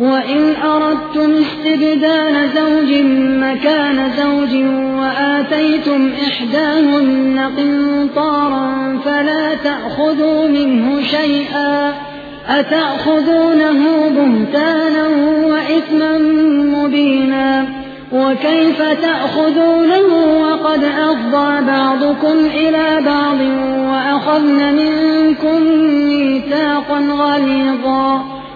وإن أردتم استبدال زوج مكان زوج وآتيتم إحداهن قنطارا فلا تأخذوا منه شيئا. أتأخذونه بهتانا وإثما مبينا؟ وكيف تأخذونه وقد أفضى بعضكم إلى بعض وأخذن منكم ميثاقا غليظا؟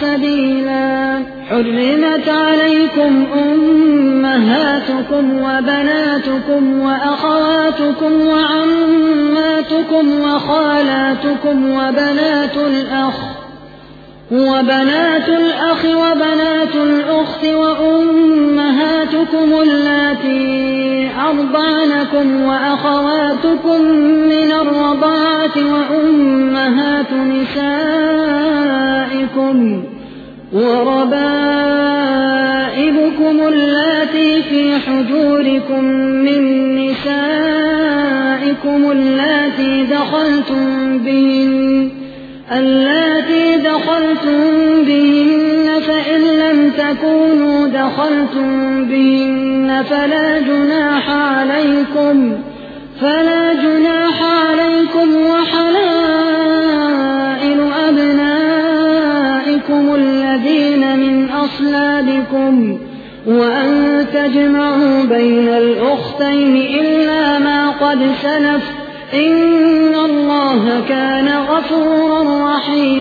سبيلا. حرمت عليكم أمهاتكم وبناتكم وأخواتكم وعماتكم وخالاتكم وبنات الأخ وبنات الأخ وبنات الأخت وأمهاتكم اللاتي أرضعنكم وأخواتكم من الرضاعة وأمهات نسائكم وربائبكم اللاتي في حجوركم من نسائكم اللاتي دخلتم بهن اللاتي دخلتم بهن فإن لم تكونوا دخلتم بهن فلا جناح عليكم فلا جناح عليكم أبنائكم الذين من أصلابكم وأن تجمعوا بين الأختين إلا ما قد سلف إن الله كان غفورا رحيما